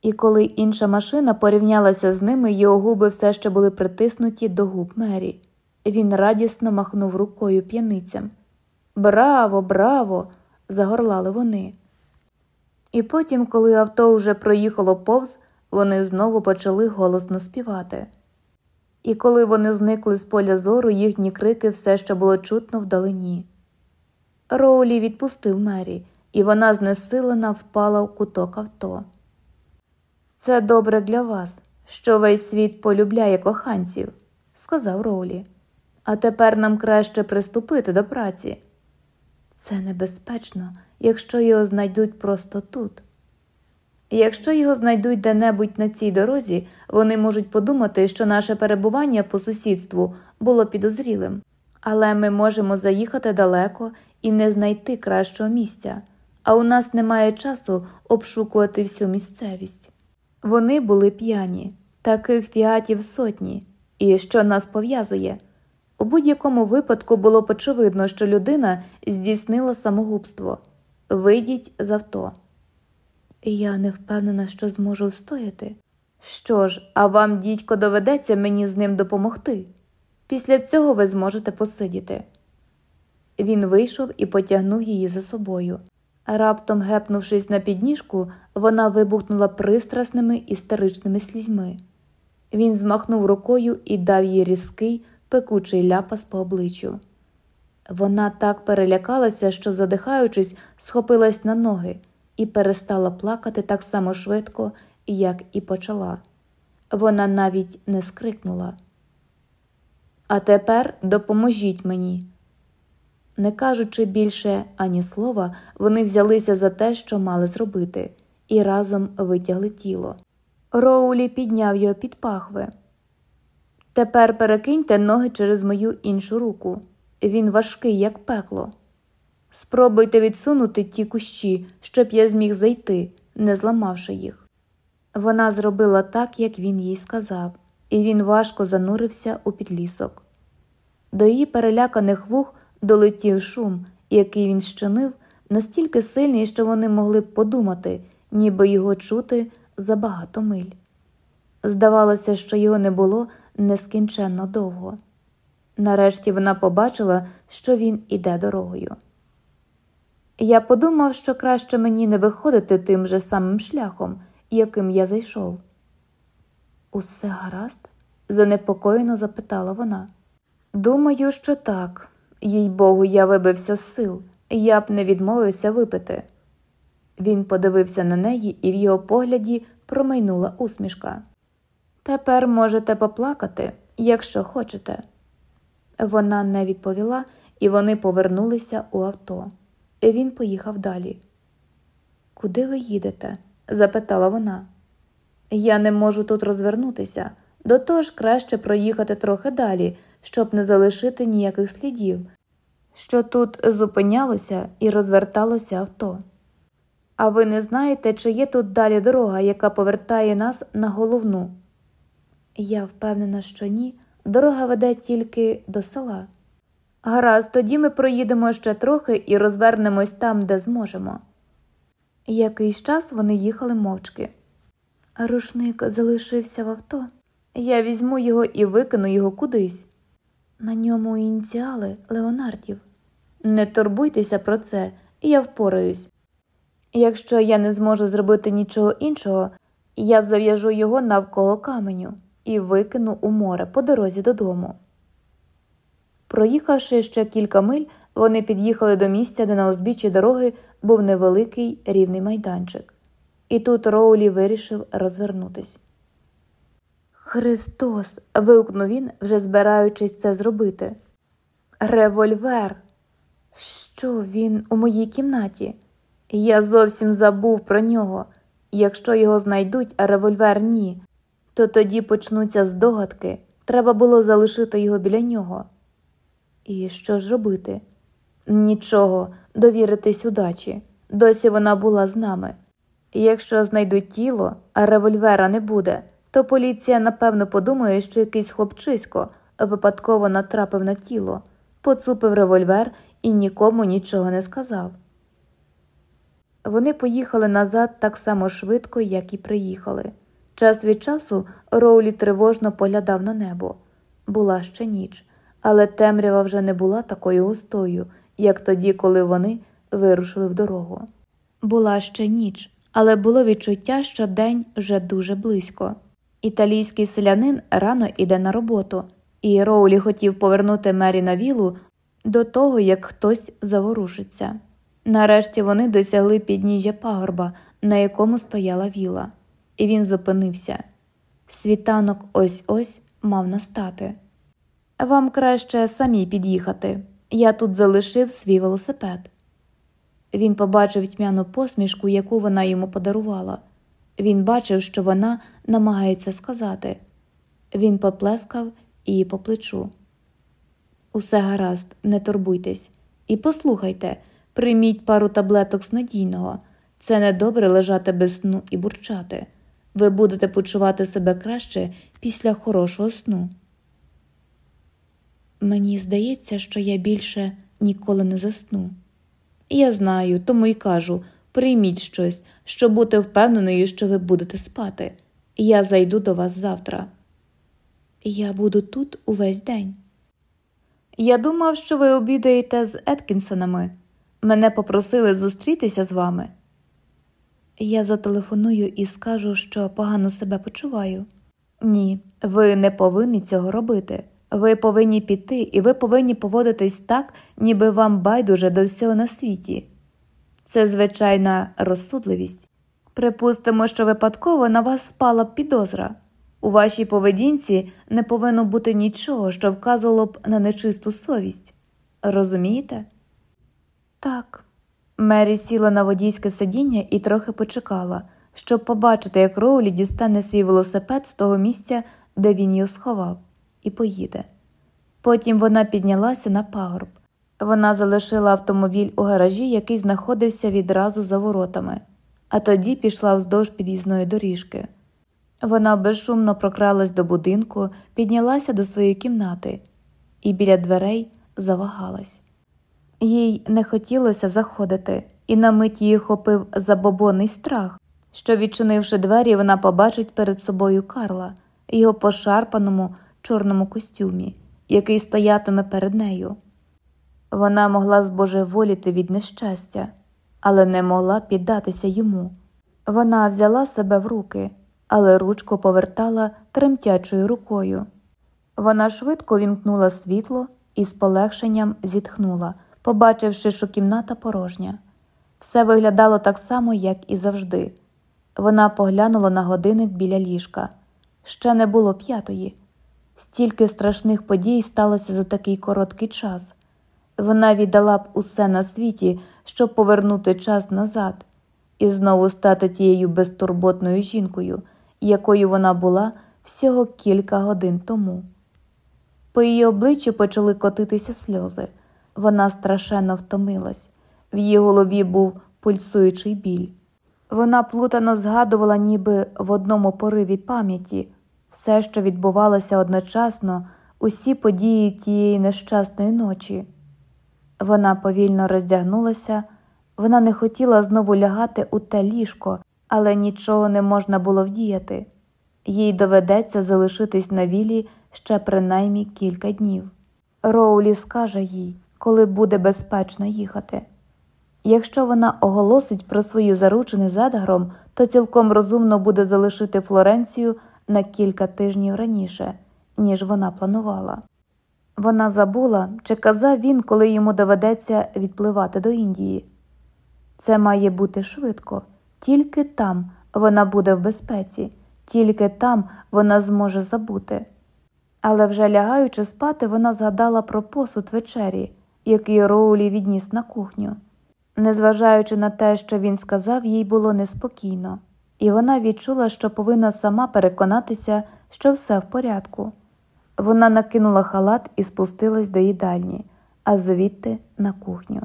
І коли інша машина порівнялася з ними, його губи все ще були притиснуті до губ Мері. Він радісно махнув рукою п'яницям. Браво, браво! загорлали вони. І потім, коли авто вже проїхало повз, вони знову почали голосно співати. І коли вони зникли з поля зору, їхні крики все ще було чутно вдалині. Роулі відпустив Мері, і вона знесилена впала в куток авто. Це добре для вас, що весь світ полюбляє коханців, сказав Роулі. А тепер нам краще приступити до праці. Це небезпечно, якщо його знайдуть просто тут. Якщо його знайдуть де-небудь на цій дорозі, вони можуть подумати, що наше перебування по сусідству було підозрілим, але ми можемо заїхати далеко і не знайти кращого місця, а у нас немає часу обшукувати всю місцевість. Вони були п'яні, таких фіатів сотні, і що нас пов'язує. У будь-якому випадку було б очевидно, що людина здійснила самогубство. Вийдіть з авто. Я не впевнена, що зможу встояти. Що ж, а вам, дідько, доведеться мені з ним допомогти. Після цього ви зможете посидіти. Він вийшов і потягнув її за собою. Раптом, гепнувшись на підніжку, вона вибухнула пристрасними істеричними слізьми. Він змахнув рукою і дав їй різкий, пекучий ляпас по обличчю. Вона так перелякалася, що, задихаючись, схопилась на ноги і перестала плакати так само швидко, як і почала. Вона навіть не скрикнула. А тепер допоможіть мені. Не кажучи більше ані слова, вони взялися за те, що мали зробити, і разом витягли тіло. Роулі підняв його під пахви. Тепер перекиньте ноги через мою іншу руку. Він важкий, як пекло. Спробуйте відсунути ті кущі, щоб я зміг зайти, не зламавши їх. Вона зробила так, як він їй сказав, і він важко занурився у підлісок. До її переляканих вух долетів шум, який він щинив, настільки сильний, що вони могли б подумати, ніби його чути за багато миль. Здавалося, що його не було нескінченно довго. Нарешті вона побачила, що він іде дорогою. Я подумав, що краще мені не виходити тим же самим шляхом, яким я зайшов. Усе гаразд? занепокоєно запитала вона. Думаю, що так, їй богу, я вибився з сил, я б не відмовився випити. Він подивився на неї, і в його погляді промайнула усмішка. Тепер можете поплакати, якщо хочете. Вона не відповіла, і вони повернулися у авто. Він поїхав далі. Куди ви їдете? запитала вона. Я не можу тут розвернутися, до того ж краще проїхати трохи далі, щоб не залишити ніяких слідів, що тут зупинялося і розверталося авто. А ви не знаєте, чи є тут далі дорога, яка повертає нас на головну? Я впевнена, що ні. Дорога веде тільки до села. Гаразд, тоді ми проїдемо ще трохи і розвернемось там, де зможемо. Якийсь час вони їхали мовчки. Рушник залишився в авто. Я візьму його і викину його кудись. На ньому ініціали Леонардів. Не турбуйтеся про це, я впораюсь. Якщо я не зможу зробити нічого іншого, я зав'яжу його навколо каменю і викину у море по дорозі додому. Проїхавши ще кілька миль, вони під'їхали до місця, де на узбіччі дороги був невеликий рівний майданчик, і тут Роулі вирішив розвернутись. Христос. вигукнув він, вже збираючись це зробити. Револьвер. Що він у моїй кімнаті? Я зовсім забув про нього. Якщо його знайдуть, а револьвер ні, то тоді почнуться здогадки. Треба було залишити його біля нього. І що ж робити? Нічого, довіритись удачі. Досі вона була з нами. Якщо знайдуть тіло, а револьвера не буде, то поліція напевно подумає, що якийсь хлопчисько випадково натрапив на тіло, поцупив револьвер і нікому нічого не сказав. Вони поїхали назад так само швидко, як і приїхали. Час від часу Роулі тривожно поглядав на небо. Була ще ніч, але темрява вже не була такою густою, як тоді, коли вони вирушили в дорогу. Була ще ніч, але було відчуття, що день вже дуже близько. Італійський селянин рано йде на роботу, і Роулі хотів повернути Мері на вілу до того, як хтось заворушиться. Нарешті вони досягли підніжжя пагорба, на якому стояла віла, і він зупинився. Світанок ось ось мав настати. Вам краще самі під'їхати. Я тут залишив свій велосипед. Він побачив тьмяну посмішку, яку вона йому подарувала. Він бачив, що вона намагається сказати. Він поплескав її по плечу. Усе гаразд, не турбуйтесь. І послухайте, прийміть пару таблеток снодійного. Це недобре лежати без сну і бурчати. Ви будете почувати себе краще після хорошого сну. Мені здається, що я більше ніколи не засну. Я знаю, тому й кажу прийміть щось, щоб бути впевненою, що ви будете спати. Я зайду до вас завтра. Я буду тут увесь день. Я думав, що ви обідаєте з Еткінсонами. Мене попросили зустрітися з вами. Я зателефоную і скажу, що погано себе почуваю. Ні, ви не повинні цього робити. Ви повинні піти, і ви повинні поводитись так, ніби вам байдуже до всього на світі. Це звичайна розсудливість. Припустимо, що випадково на вас впала б підозра. У вашій поведінці не повинно бути нічого, що вказувало б на нечисту совість. Розумієте? Так. Мері сіла на водійське сидіння і трохи почекала, щоб побачити, як Роулі дістане свій велосипед з того місця, де він його сховав, і поїде. Потім вона піднялася на пагорб. Вона залишила автомобіль у гаражі, який знаходився відразу за воротами, а тоді пішла вздовж під'їзної доріжки. Вона безшумно прокралась до будинку, піднялася до своєї кімнати і біля дверей завагалась. Їй не хотілося заходити, і на мить її хопив забобонний страх, що, відчинивши двері, вона побачить перед собою Карла, його пошарпаному чорному костюмі, який стоятиме перед нею. Вона могла збожеволіти від нещастя, але не могла піддатися йому. Вона взяла себе в руки, але ручку повертала тремтячою рукою. Вона швидко вімкнула світло і з полегшенням зітхнула, побачивши, що кімната порожня. Все виглядало так само, як і завжди. Вона поглянула на годинник біля ліжка. Ще не було п'ятої. Стільки страшних подій сталося за такий короткий час. Вона віддала б усе на світі, щоб повернути час назад і знову стати тією безтурботною жінкою, якою вона була всього кілька годин тому. По її обличчю почали котитися сльози. Вона страшенно втомилась, в її голові був пульсуючий біль. Вона плутано згадувала, ніби в одному пориві пам'яті все, що відбувалося одночасно, усі події тієї нещасної ночі. Вона повільно роздягнулася, вона не хотіла знову лягати у те ліжко, але нічого не можна було вдіяти. Їй доведеться залишитись на вілі ще принаймні кілька днів. Роулі скаже їй, коли буде безпечно їхати. Якщо вона оголосить про свої заручини задгаром, то цілком розумно буде залишити Флоренцію на кілька тижнів раніше, ніж вона планувала. Вона забула, чи казав він, коли йому доведеться відпливати до Індії. Це має бути швидко, тільки там вона буде в безпеці, тільки там вона зможе забути. Але вже лягаючи спати, вона згадала про посуд вечері, який Роулі відніс на кухню. Незважаючи на те, що він сказав, їй було неспокійно, і вона відчула, що повинна сама переконатися, що все в порядку. Вона накинула халат і спустилась до їдальні, а звідти на кухню.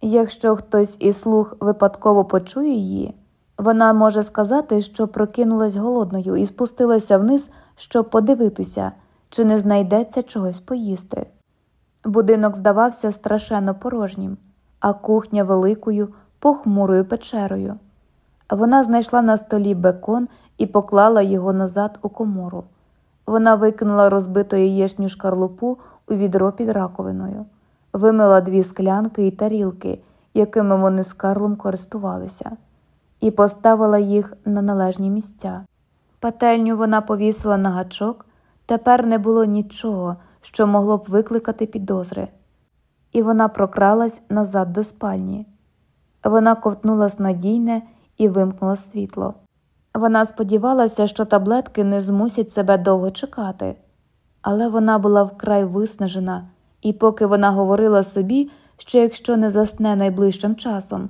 Якщо хтось із слуг випадково почує її, вона може сказати, що прокинулась голодною і спустилася вниз, щоб подивитися, чи не знайдеться чогось поїсти. Будинок здавався страшенно порожнім, а кухня великою, похмурою печерою. Вона знайшла на столі бекон і поклала його назад у комору. Вона викинула розбиту яєчню шкарлупу у відро під раковиною, вимила дві склянки і тарілки, якими вони з Карлом користувалися, і поставила їх на належні місця. Пательню вона повісила на гачок, тепер не було нічого, що могло б викликати підозри, і вона прокралась назад до спальні. Вона ковтнула снодійне і вимкнула світло. Вона сподівалася, що таблетки не змусять себе довго чекати, але вона була вкрай виснажена, і поки вона говорила собі, що якщо не засне найближчим часом,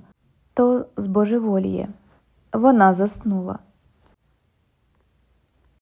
то збожеволіє. Вона заснула.